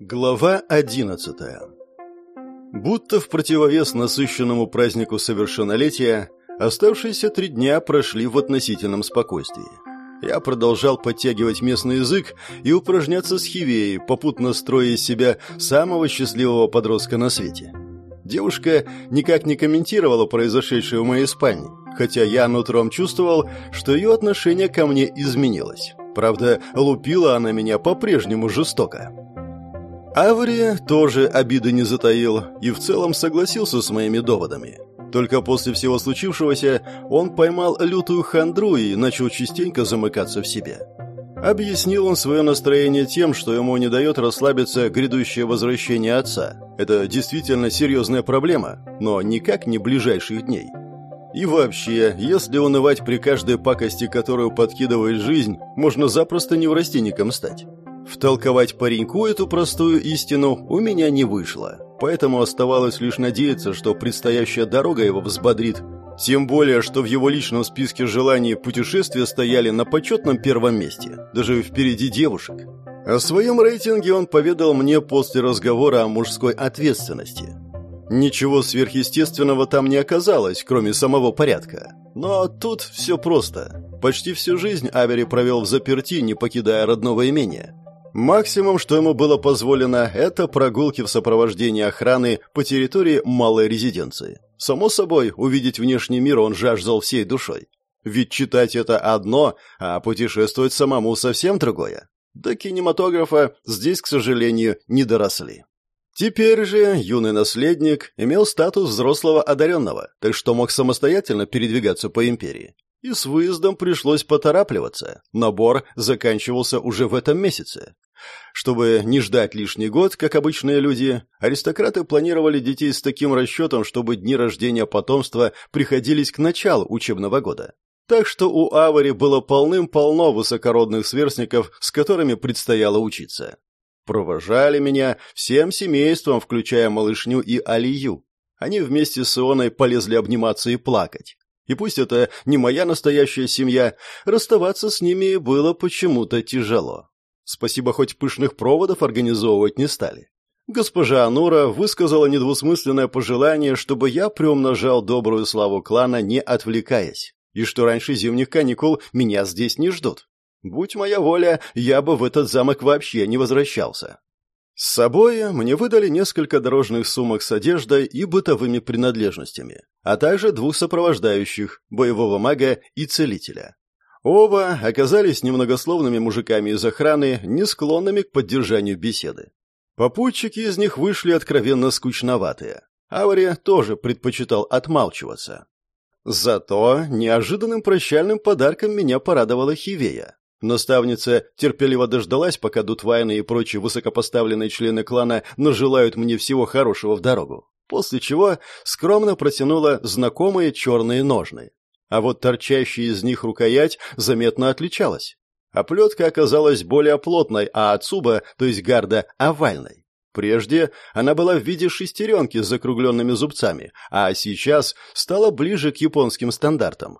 Глава одиннадцатая Будто в противовес насыщенному празднику совершеннолетия, оставшиеся три дня прошли в относительном спокойствии. Я продолжал подтягивать местный язык и упражняться с хивеей, попутно строя из себя самого счастливого подростка на свете. Девушка никак не комментировала произошедшее в моей спальне, хотя я нутром чувствовал, что ее отношение ко мне изменилось. Правда, лупила она меня по-прежнему жестоко. Аври тоже обиды не затаил и в целом согласился с моими доводами. Только после всего случившегося он поймал лютую хандру и начал частенько замыкаться в себе. Объяснил он свое настроение тем, что ему не дает расслабиться грядущее возвращение отца. Это действительно серьезная проблема, но никак не ближайших дней. И вообще, если унывать при каждой пакости, которую подкидывает жизнь, можно запросто неврастенником стать. Втолковать пареньку эту простую истину у меня не вышло, поэтому оставалось лишь надеяться, что предстоящая дорога его взбодрит. Тем более, что в его личном списке желаний путешествия стояли на почетном первом месте, даже впереди девушек. О своем рейтинге он поведал мне после разговора о мужской ответственности. Ничего сверхъестественного там не оказалось, кроме самого порядка. Но тут все просто. Почти всю жизнь Авери провел в заперти, не покидая родного имения. Максимум, что ему было позволено, это прогулки в сопровождении охраны по территории малой резиденции. Само собой, увидеть внешний мир он жаждал всей душой. Ведь читать это одно, а путешествовать самому совсем другое. До кинематографа здесь, к сожалению, не доросли. Теперь же юный наследник имел статус взрослого одаренного, так что мог самостоятельно передвигаться по империи. И с выездом пришлось поторапливаться. Набор заканчивался уже в этом месяце. Чтобы не ждать лишний год, как обычные люди, аристократы планировали детей с таким расчетом, чтобы дни рождения потомства приходились к началу учебного года. Так что у Авари было полным-полно высокородных сверстников, с которыми предстояло учиться. Провожали меня всем семейством, включая малышню и Алию. Они вместе с Ионой полезли обниматься и плакать. И пусть это не моя настоящая семья, расставаться с ними было почему-то тяжело. Спасибо, хоть пышных проводов организовывать не стали. Госпожа Анура высказала недвусмысленное пожелание, чтобы я приумножал добрую славу клана, не отвлекаясь, и что раньше зимних каникул меня здесь не ждут. Будь моя воля, я бы в этот замок вообще не возвращался. С собой мне выдали несколько дорожных сумок с одеждой и бытовыми принадлежностями, а также двух сопровождающих, боевого мага и целителя. Оба оказались немногословными мужиками из охраны, не склонными к поддержанию беседы. Попутчики из них вышли откровенно скучноватые. Авария тоже предпочитал отмалчиваться. Зато неожиданным прощальным подарком меня порадовала Хивея. Наставница терпеливо дождалась, пока Дутвайны и прочие высокопоставленные члены клана нажелают мне всего хорошего в дорогу, после чего скромно протянула знакомые черные ножны а вот торчащая из них рукоять заметно отличалась. Оплетка оказалась более плотной, а отсуба, то есть гарда, овальной. Прежде она была в виде шестеренки с закругленными зубцами, а сейчас стала ближе к японским стандартам.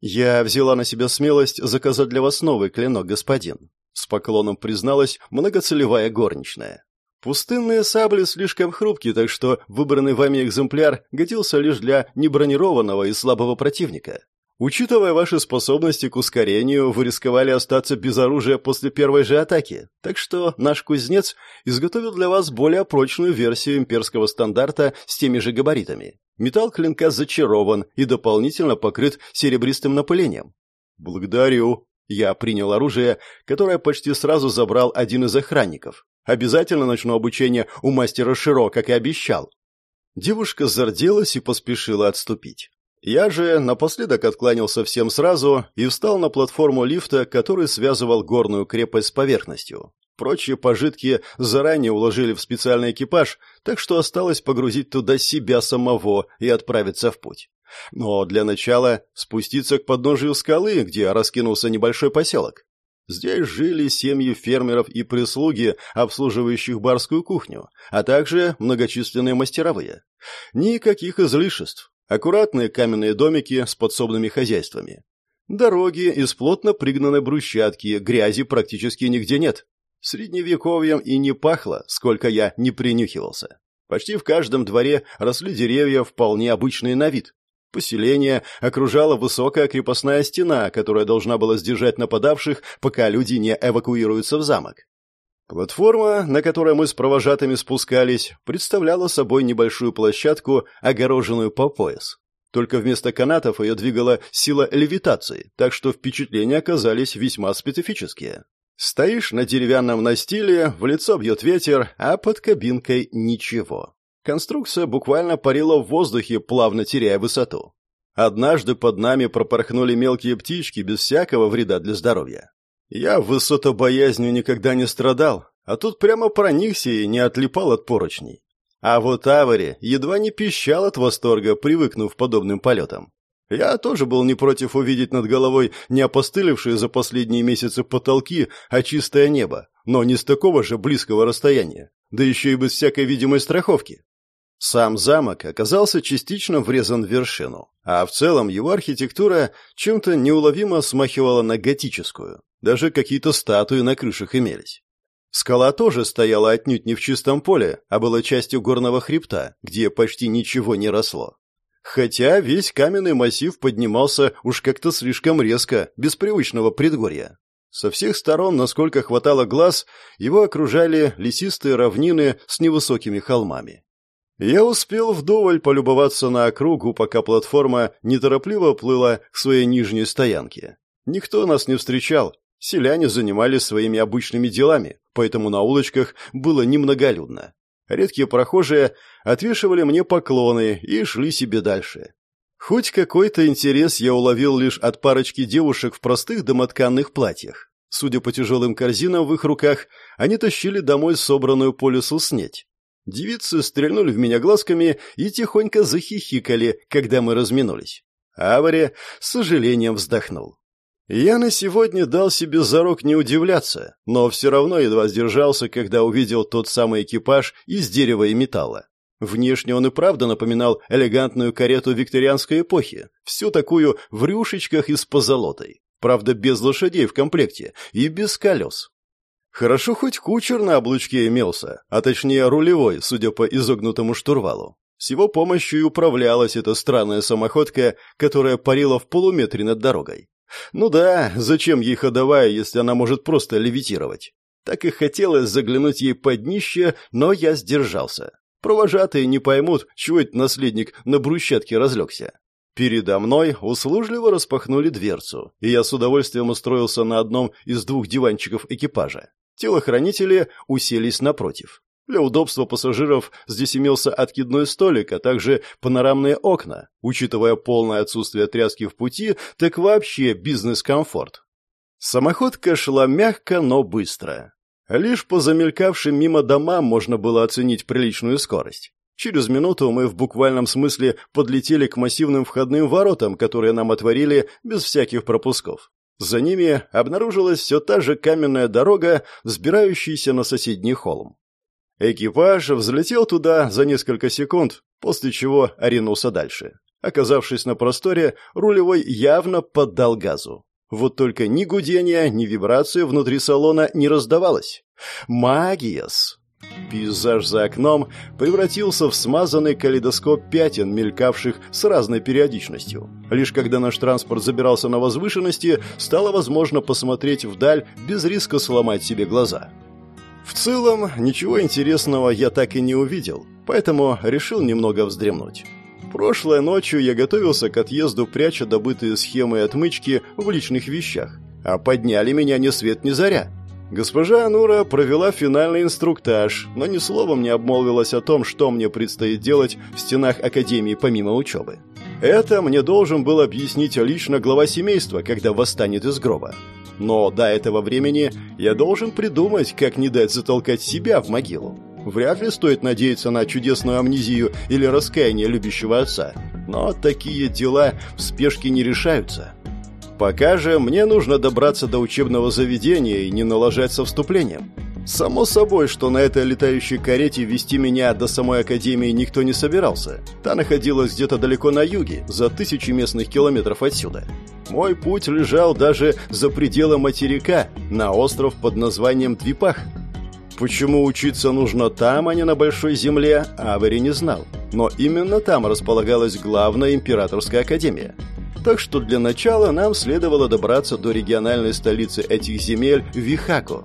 «Я взяла на себя смелость заказать для вас новый клинок, господин», — с поклоном призналась многоцелевая горничная. Пустынные сабли слишком хрупкие, так что выбранный вами экземпляр годился лишь для небронированного и слабого противника. Учитывая ваши способности к ускорению, вы рисковали остаться без оружия после первой же атаки, так что наш кузнец изготовил для вас более прочную версию имперского стандарта с теми же габаритами. Металл клинка зачарован и дополнительно покрыт серебристым напылением. Благодарю. Я принял оружие, которое почти сразу забрал один из охранников. Обязательно начну обучение у мастера Широ, как и обещал». Девушка зарделась и поспешила отступить. Я же напоследок откланялся всем сразу и встал на платформу лифта, который связывал горную крепость с поверхностью. Прочие пожитки заранее уложили в специальный экипаж, так что осталось погрузить туда себя самого и отправиться в путь. Но для начала спуститься к подножию скалы, где раскинулся небольшой поселок. Здесь жили семьи фермеров и прислуги, обслуживающих барскую кухню, а также многочисленные мастеровые. Никаких излишеств. Аккуратные каменные домики с подсобными хозяйствами. Дороги из плотно пригнанной брусчатки, грязи практически нигде нет. Средневековьем и не пахло, сколько я не принюхивался. Почти в каждом дворе росли деревья вполне обычные на вид. Поселение окружала высокая крепостная стена, которая должна была сдержать нападавших, пока люди не эвакуируются в замок. Платформа, на которой мы с провожатыми спускались, представляла собой небольшую площадку, огороженную по пояс. Только вместо канатов ее двигала сила левитации, так что впечатления оказались весьма специфические. Стоишь на деревянном настиле, в лицо бьет ветер, а под кабинкой ничего. Конструкция буквально парила в воздухе, плавно теряя высоту. Однажды под нами пропорхнули мелкие птички без всякого вреда для здоровья. Я высотобоязнью никогда не страдал, а тут прямо проникся и не отлипал от поручней. А вот Авари едва не пищал от восторга, привыкнув к подобным полетам. Я тоже был не против увидеть над головой не опостылевшие за последние месяцы потолки, а чистое небо, но не с такого же близкого расстояния, да еще и без всякой видимой страховки. Сам замок оказался частично врезан в вершину, а в целом его архитектура чем-то неуловимо смахивала на готическую. Даже какие-то статуи на крышах имелись. Скала тоже стояла отнюдь не в чистом поле, а была частью горного хребта, где почти ничего не росло. Хотя весь каменный массив поднимался уж как-то слишком резко, без привычного предгорья. Со всех сторон, насколько хватало глаз, его окружали лесистые равнины с невысокими холмами. Я успел вдоволь полюбоваться на округу, пока платформа неторопливо плыла к своей нижней стоянке. Никто нас не встречал, Селяне занимались своими обычными делами, поэтому на улочках было немноголюдно. Редкие прохожие отвешивали мне поклоны и шли себе дальше. Хоть какой-то интерес я уловил лишь от парочки девушек в простых домотканных платьях. Судя по тяжелым корзинам в их руках, они тащили домой собранную по лесу снеть. Девицы стрельнули в меня глазками и тихонько захихикали, когда мы разминулись. Авари с сожалением вздохнул. Я на сегодня дал себе зарок не удивляться, но все равно едва сдержался, когда увидел тот самый экипаж из дерева и металла. Внешне он и правда напоминал элегантную карету викторианской эпохи, всю такую в рюшечках и с позолотой. Правда, без лошадей в комплекте и без колес. Хорошо хоть кучер на облучке имелся, а точнее рулевой, судя по изогнутому штурвалу. С его помощью и управлялась эта странная самоходка, которая парила в полуметре над дорогой. Ну да, зачем ей ходовая, если она может просто левитировать? Так и хотелось заглянуть ей под днище, но я сдержался. Провожатые не поймут, чего этот наследник на брусчатке разлегся. Передо мной услужливо распахнули дверцу, и я с удовольствием устроился на одном из двух диванчиков экипажа. Телохранители уселись напротив. Для удобства пассажиров здесь имелся откидной столик, а также панорамные окна. Учитывая полное отсутствие тряски в пути, так вообще бизнес-комфорт. Самоходка шла мягко, но быстро. Лишь по замелькавшим мимо домам можно было оценить приличную скорость. Через минуту мы в буквальном смысле подлетели к массивным входным воротам, которые нам отворили без всяких пропусков. За ними обнаружилась все та же каменная дорога, взбирающаяся на соседний холм. Экипаж взлетел туда за несколько секунд, после чего оринулся дальше. Оказавшись на просторе, рулевой явно поддал газу. Вот только ни гудения, ни вибрации внутри салона не раздавалось. Магиас! Пейзаж за окном превратился в смазанный калейдоскоп пятен, мелькавших с разной периодичностью. Лишь когда наш транспорт забирался на возвышенности, стало возможно посмотреть вдаль без риска сломать себе глаза. В целом, ничего интересного я так и не увидел, поэтому решил немного вздремнуть. Прошлой ночью я готовился к отъезду, пряча добытые схемы и отмычки в личных вещах, а подняли меня ни свет ни заря. Госпожа Анура провела финальный инструктаж, но ни словом не обмолвилась о том, что мне предстоит делать в стенах Академии помимо учебы. Это мне должен был объяснить лично глава семейства, когда восстанет из гроба. Но до этого времени я должен придумать, как не дать затолкать себя в могилу. Вряд ли стоит надеяться на чудесную амнезию или раскаяние любящего отца. Но такие дела в спешке не решаются. Пока же мне нужно добраться до учебного заведения и не налажать со вступлением. Само собой, что на этой летающей карете вести меня до самой Академии никто не собирался. Та находилась где-то далеко на юге, за тысячи местных километров отсюда. Мой путь лежал даже за пределы материка, на остров под названием Двипах. Почему учиться нужно там, а не на Большой Земле, Авери не знал. Но именно там располагалась главная императорская академия. Так что для начала нам следовало добраться до региональной столицы этих земель Вихако.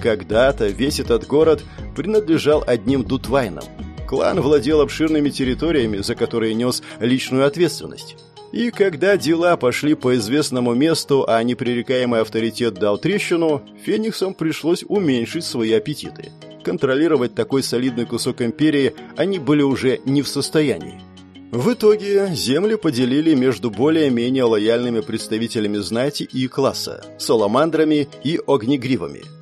Когда-то весь этот город принадлежал одним Дутвайнам. Клан владел обширными территориями, за которые нес личную ответственность. И когда дела пошли по известному месту, а непререкаемый авторитет дал трещину, фениксам пришлось уменьшить свои аппетиты. Контролировать такой солидный кусок империи они были уже не в состоянии. В итоге земли поделили между более-менее лояльными представителями знати и класса – саламандрами и огнегривами –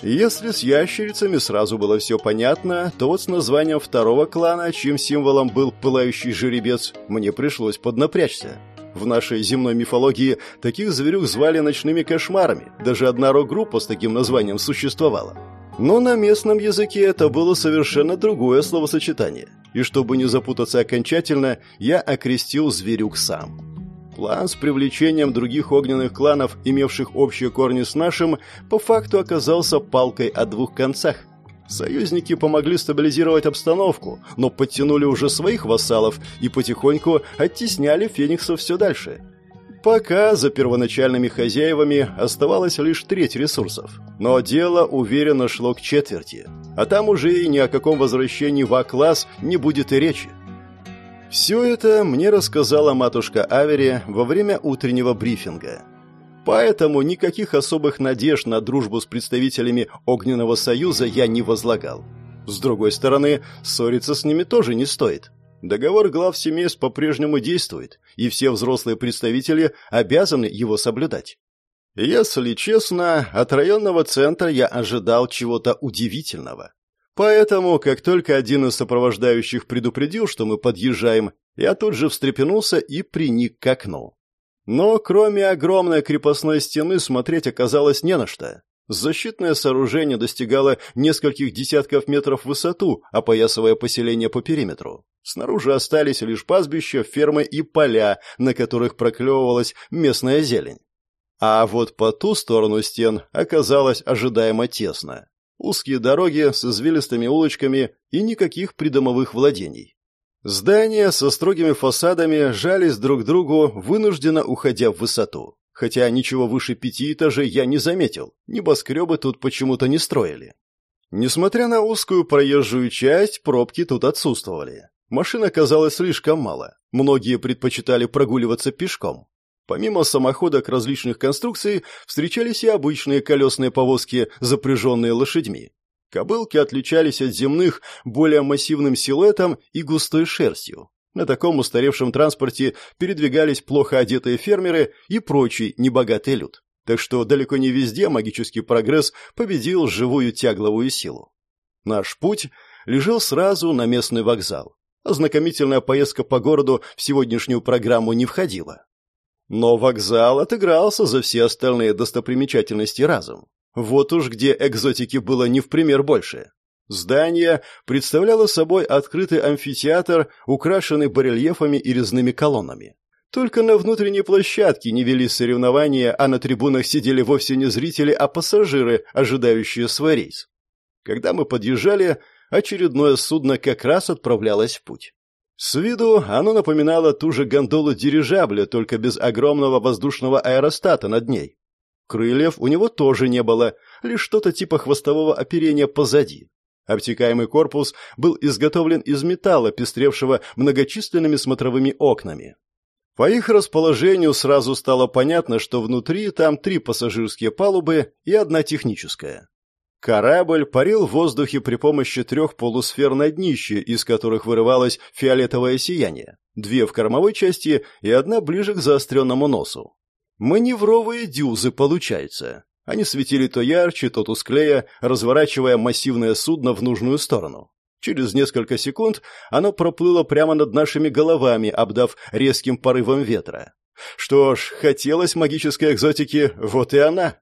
если с ящерицами сразу было все понятно, то вот с названием второго клана, чьим символом был пылающий жеребец, мне пришлось поднапрячься. В нашей земной мифологии таких зверюк звали ночными кошмарами, даже одна рок-группа с таким названием существовала. Но на местном языке это было совершенно другое словосочетание, и чтобы не запутаться окончательно, я окрестил зверюк сам. План с привлечением других огненных кланов, имевших общие корни с нашим, по факту оказался палкой о двух концах. Союзники помогли стабилизировать обстановку, но подтянули уже своих вассалов и потихоньку оттесняли фениксов все дальше. Пока за первоначальными хозяевами оставалась лишь треть ресурсов, но дело уверенно шло к четверти, а там уже и ни о каком возвращении в А-класс не будет и речи. Все это мне рассказала матушка Авери во время утреннего брифинга. Поэтому никаких особых надежд на дружбу с представителями Огненного Союза я не возлагал. С другой стороны, ссориться с ними тоже не стоит. Договор глав семейств по-прежнему действует, и все взрослые представители обязаны его соблюдать. Если честно, от районного центра я ожидал чего-то удивительного. Поэтому, как только один из сопровождающих предупредил, что мы подъезжаем, я тут же встрепенулся и приник к окну. Но кроме огромной крепостной стены смотреть оказалось не на что. Защитное сооружение достигало нескольких десятков метров в высоту, опоясывая поселение по периметру. Снаружи остались лишь пастбища, фермы и поля, на которых проклевывалась местная зелень. А вот по ту сторону стен оказалось ожидаемо тесно. Узкие дороги с извилистыми улочками и никаких придомовых владений. Здания со строгими фасадами жались друг к другу, вынужденно уходя в высоту. Хотя ничего выше пяти этажей я не заметил, небоскребы тут почему-то не строили. Несмотря на узкую проезжую часть, пробки тут отсутствовали. Машин оказалось слишком мало. Многие предпочитали прогуливаться пешком. Помимо самоходок различных конструкций, встречались и обычные колесные повозки, запряженные лошадьми. Кобылки отличались от земных более массивным силуэтом и густой шерстью. На таком устаревшем транспорте передвигались плохо одетые фермеры и прочий небогатый люд. Так что далеко не везде магический прогресс победил живую тягловую силу. Наш путь лежал сразу на местный вокзал. Ознакомительная поездка по городу в сегодняшнюю программу не входила. Но вокзал отыгрался за все остальные достопримечательности разом. Вот уж где экзотики было не в пример больше. Здание представляло собой открытый амфитеатр, украшенный барельефами и резными колоннами. Только на внутренней площадке не вели соревнования, а на трибунах сидели вовсе не зрители, а пассажиры, ожидающие свой рейс. Когда мы подъезжали, очередное судно как раз отправлялось в путь. С виду оно напоминало ту же гондолу дирижабля, только без огромного воздушного аэростата над ней. Крыльев у него тоже не было, лишь что-то типа хвостового оперения позади. Обтекаемый корпус был изготовлен из металла, пестревшего многочисленными смотровыми окнами. По их расположению сразу стало понятно, что внутри там три пассажирские палубы и одна техническая. Корабль парил в воздухе при помощи трех полусфер на днище, из которых вырывалось фиолетовое сияние. Две в кормовой части и одна ближе к заостренному носу. Маневровые дюзы, получается. Они светили то ярче, то тусклее, разворачивая массивное судно в нужную сторону. Через несколько секунд оно проплыло прямо над нашими головами, обдав резким порывом ветра. Что ж, хотелось магической экзотики, вот и она.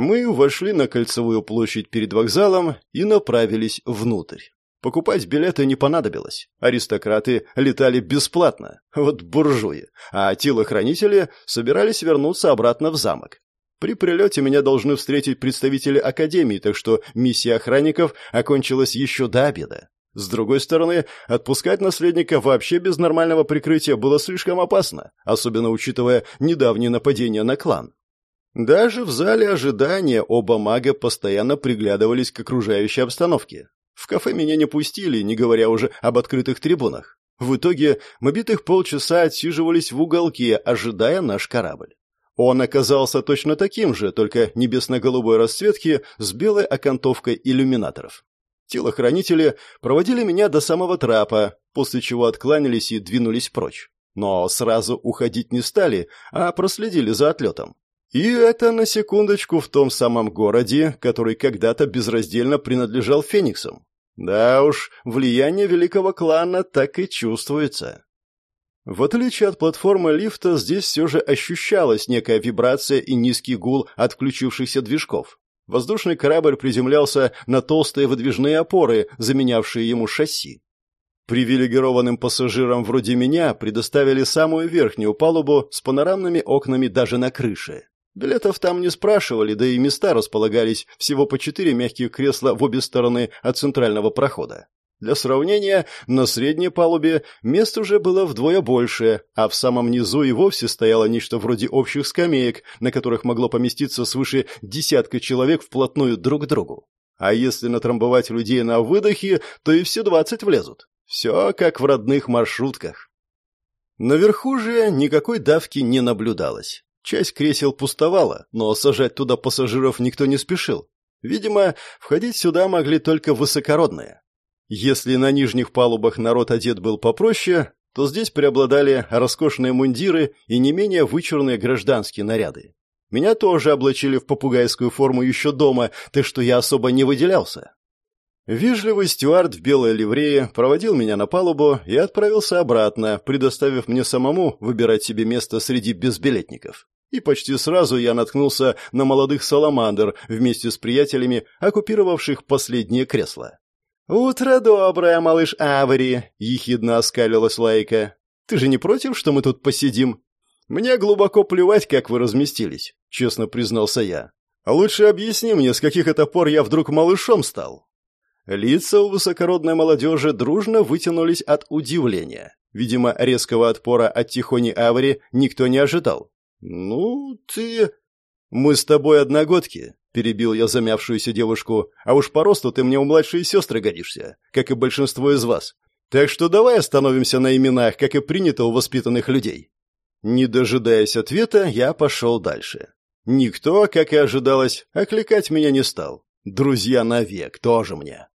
Мы вошли на кольцевую площадь перед вокзалом и направились внутрь. Покупать билеты не понадобилось. Аристократы летали бесплатно, вот буржуи, а телохранители собирались вернуться обратно в замок. При прилете меня должны встретить представители Академии, так что миссия охранников окончилась еще до обеда. С другой стороны, отпускать наследника вообще без нормального прикрытия было слишком опасно, особенно учитывая недавнее нападение на клан. Даже в зале ожидания оба мага постоянно приглядывались к окружающей обстановке. В кафе меня не пустили, не говоря уже об открытых трибунах. В итоге мы битых полчаса отсиживались в уголке, ожидая наш корабль. Он оказался точно таким же, только небесно-голубой расцветки с белой окантовкой иллюминаторов. Телохранители проводили меня до самого трапа, после чего откланялись и двинулись прочь. Но сразу уходить не стали, а проследили за отлетом. И это на секундочку в том самом городе, который когда-то безраздельно принадлежал Фениксам. Да уж, влияние великого клана так и чувствуется. В отличие от платформы лифта, здесь все же ощущалась некая вибрация и низкий гул от включившихся движков. Воздушный корабль приземлялся на толстые выдвижные опоры, заменявшие ему шасси. Привилегированным пассажирам вроде меня предоставили самую верхнюю палубу с панорамными окнами даже на крыше. Билетов там не спрашивали, да и места располагались всего по четыре мягких кресла в обе стороны от центрального прохода. Для сравнения, на средней палубе мест уже было вдвое больше, а в самом низу и вовсе стояло нечто вроде общих скамеек, на которых могло поместиться свыше десятка человек вплотную друг к другу. А если натрамбовать людей на выдохе, то и все двадцать влезут. Все как в родных маршрутках. Наверху же никакой давки не наблюдалось. Часть кресел пустовала, но сажать туда пассажиров никто не спешил. Видимо, входить сюда могли только высокородные. Если на нижних палубах народ одет был попроще, то здесь преобладали роскошные мундиры и не менее вычурные гражданские наряды. Меня тоже облачили в попугайскую форму еще дома, так что я особо не выделялся. Вежливый стюард в белой ливрее проводил меня на палубу и отправился обратно, предоставив мне самому выбирать себе место среди безбилетников. И почти сразу я наткнулся на молодых саламандр вместе с приятелями, оккупировавших последнее кресло. «Утро доброе, малыш Авари!» — ехидно оскалилась Лайка. «Ты же не против, что мы тут посидим?» «Мне глубоко плевать, как вы разместились», — честно признался я. «А лучше объясни мне, с каких это пор я вдруг малышом стал?» Лица у высокородной молодежи дружно вытянулись от удивления. Видимо, резкого отпора от Тихони Авари никто не ожидал. «Ну, ты...» «Мы с тобой одногодки», — перебил я замявшуюся девушку, «а уж по росту ты мне у младшей сестры годишься, как и большинство из вас. Так что давай остановимся на именах, как и принято у воспитанных людей». Не дожидаясь ответа, я пошел дальше. Никто, как и ожидалось, окликать меня не стал. Друзья навек, тоже мне.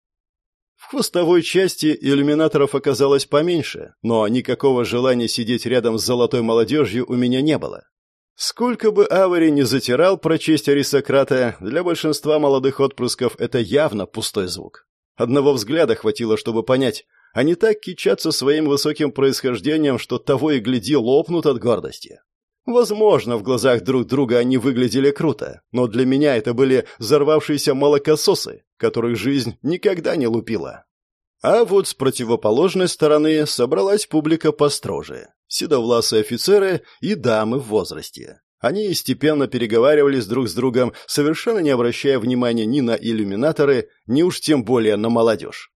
В хвостовой части иллюминаторов оказалось поменьше, но никакого желания сидеть рядом с золотой молодежью у меня не было. Сколько бы Авари не затирал про честь аристократа, для большинства молодых отпрысков это явно пустой звук. Одного взгляда хватило, чтобы понять, они так кичатся своим высоким происхождением, что того и гляди лопнут от гордости. Возможно, в глазах друг друга они выглядели круто, но для меня это были взорвавшиеся молокососы, которых жизнь никогда не лупила. А вот с противоположной стороны собралась публика построже. Седовласые офицеры и дамы в возрасте. Они степенно переговаривались друг с другом, совершенно не обращая внимания ни на иллюминаторы, ни уж тем более на молодежь.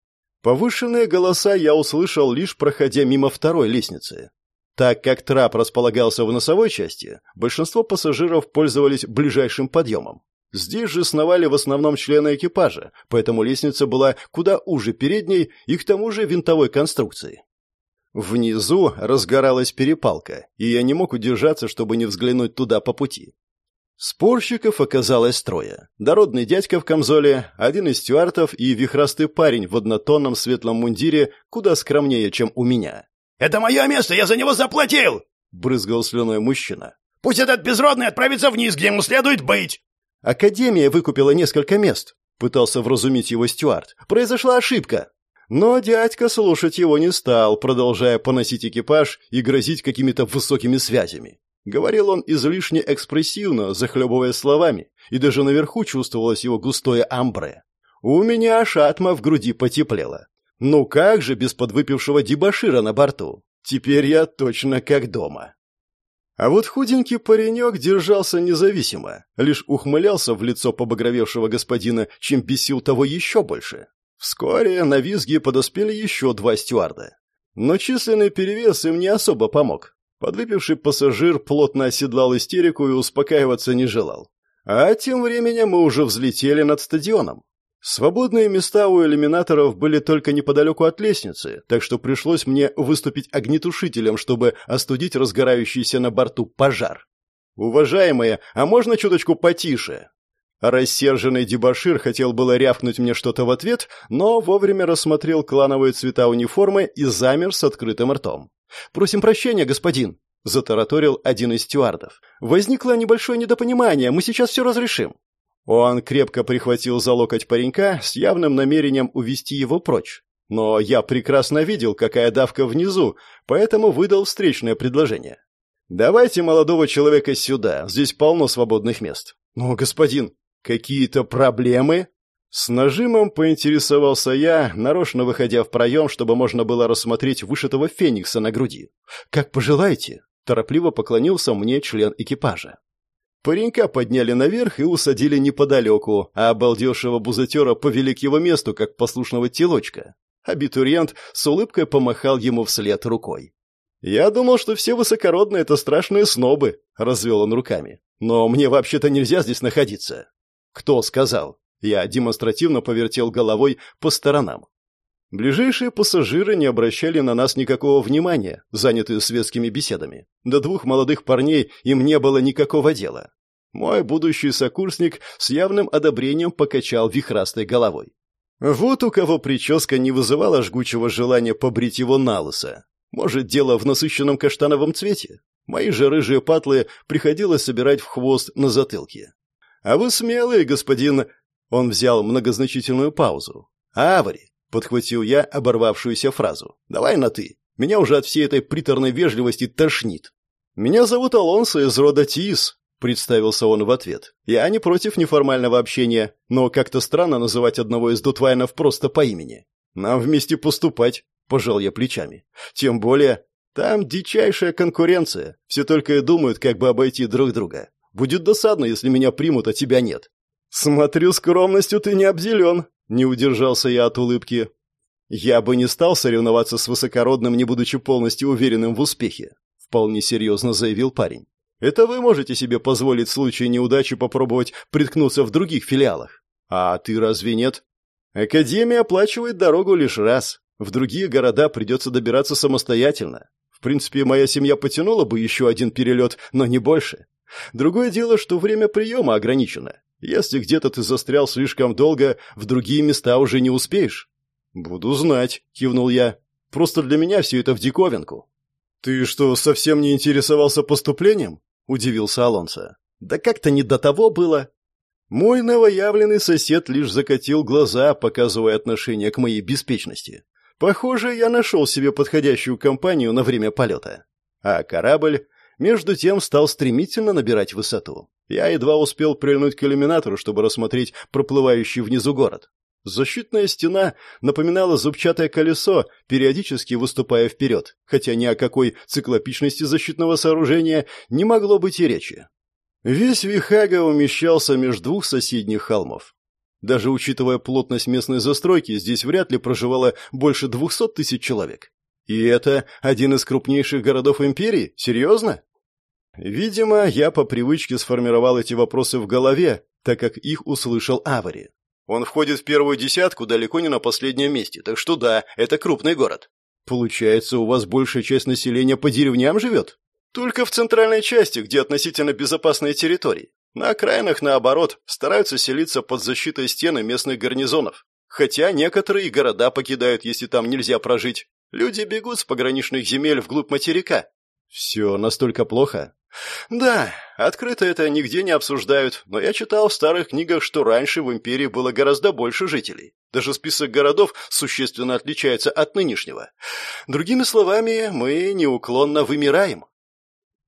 Повышенные голоса я услышал, лишь проходя мимо второй лестницы. Так как трап располагался в носовой части, большинство пассажиров пользовались ближайшим подъемом. Здесь же сновали в основном члены экипажа, поэтому лестница была куда уже передней и к тому же винтовой конструкции. Внизу разгоралась перепалка, и я не мог удержаться, чтобы не взглянуть туда по пути. Спорщиков оказалось трое. Дородный дядька в камзоле, один из стюартов и вихрастый парень в однотонном светлом мундире, куда скромнее, чем у меня. «Это мое место, я за него заплатил!» — брызгал слюной мужчина. «Пусть этот безродный отправится вниз, где ему следует быть!» «Академия выкупила несколько мест», — пытался вразумить его Стюарт. «Произошла ошибка». Но дядька слушать его не стал, продолжая поносить экипаж и грозить какими-то высокими связями. Говорил он излишне экспрессивно, захлебывая словами, и даже наверху чувствовалось его густое амбре. У меня шатма в груди потеплело. Ну как же без подвыпившего дебошира на борту? Теперь я точно как дома. А вот худенький паренек держался независимо, лишь ухмылялся в лицо побагровевшего господина, чем бесил того еще больше. Вскоре на визги подоспели еще два стюарда. Но численный перевес им не особо помог. Подвыпивший пассажир плотно оседлал истерику и успокаиваться не желал. А тем временем мы уже взлетели над стадионом. Свободные места у иллюминаторов были только неподалеку от лестницы, так что пришлось мне выступить огнетушителем, чтобы остудить разгорающийся на борту пожар. «Уважаемые, а можно чуточку потише?» Рассерженный дебошир хотел было рявкнуть мне что-то в ответ, но вовремя рассмотрел клановые цвета униформы и замер с открытым ртом. «Просим прощения, господин», — затараторил один из стюардов. «Возникло небольшое недопонимание, мы сейчас все разрешим». Он крепко прихватил за локоть паренька с явным намерением увести его прочь. Но я прекрасно видел, какая давка внизу, поэтому выдал встречное предложение. «Давайте молодого человека сюда, здесь полно свободных мест». «Но, господин, какие-то проблемы?» С нажимом поинтересовался я, нарочно выходя в проем, чтобы можно было рассмотреть вышитого феникса на груди. «Как пожелаете», — торопливо поклонился мне член экипажа. Паренька подняли наверх и усадили неподалеку, а обалдевшего бузатера повели к его месту, как послушного телочка. Абитуриент с улыбкой помахал ему вслед рукой. «Я думал, что все высокородные — это страшные снобы», — развел он руками. «Но мне вообще-то нельзя здесь находиться». «Кто сказал?» Я демонстративно повертел головой по сторонам. Ближайшие пассажиры не обращали на нас никакого внимания, занятые светскими беседами. До двух молодых парней им не было никакого дела. Мой будущий сокурсник с явным одобрением покачал вихрастой головой. Вот у кого прическа не вызывала жгучего желания побрить его на лысо. Может, дело в насыщенном каштановом цвете? Мои же рыжие патлы приходилось собирать в хвост на затылке. А вы смелые, господин... Он взял многозначительную паузу. «Авари, Подхватил я оборвавшуюся фразу. «Давай на «ты». Меня уже от всей этой приторной вежливости тошнит». «Меня зовут Алонсо из рода Тиис», — представился он в ответ. «Я не против неформального общения, но как-то странно называть одного из Дутвайнов просто по имени. Нам вместе поступать», — пожал я плечами. «Тем более, там дичайшая конкуренция. Все только и думают, как бы обойти друг друга. Будет досадно, если меня примут, а тебя нет». «Смотрю, скромностью ты не обделен», не удержался я от улыбки. Я бы не стал соревноваться с высокородным, не будучи полностью уверенным в успехе, вполне серьезно заявил парень. Это вы можете себе позволить в случае неудачи попробовать приткнуться в других филиалах. А ты разве нет? Академия оплачивает дорогу лишь раз. В другие города придется добираться самостоятельно. В принципе, моя семья потянула бы еще один перелет, но не больше. Другое дело, что время приема ограничено. Если где-то ты застрял слишком долго, в другие места уже не успеешь. Буду знать, кивнул я. Просто для меня все это в диковинку. Ты что, совсем не интересовался поступлением? удивился Алонсо. Да как-то не до того было. Мой новоявленный сосед лишь закатил глаза, показывая отношение к моей беспечности. Похоже, я нашел себе подходящую компанию на время полета. А корабль, между тем, стал стремительно набирать высоту. Я едва успел прильнуть к иллюминатору, чтобы рассмотреть проплывающий внизу город. Защитная стена напоминала зубчатое колесо, периодически выступая вперед, хотя ни о какой циклопичности защитного сооружения не могло быть и речи. Весь Вихага умещался между двух соседних холмов. Даже учитывая плотность местной застройки, здесь вряд ли проживало больше двухсот тысяч человек. И это один из крупнейших городов империи? Серьезно? Видимо, я по привычке сформировал эти вопросы в голове, так как их услышал Авари. Он входит в первую десятку далеко не на последнем месте, так что да, это крупный город. Получается, у вас большая часть населения по деревням живет? Только в центральной части, где относительно безопасные территории. На окраинах, наоборот, стараются селиться под защитой стены местных гарнизонов. Хотя некоторые города покидают, если там нельзя прожить. Люди бегут с пограничных земель вглубь материка. Все настолько плохо? Да, открыто это нигде не обсуждают, но я читал в старых книгах, что раньше в империи было гораздо больше жителей. Даже список городов существенно отличается от нынешнего. Другими словами, мы неуклонно вымираем.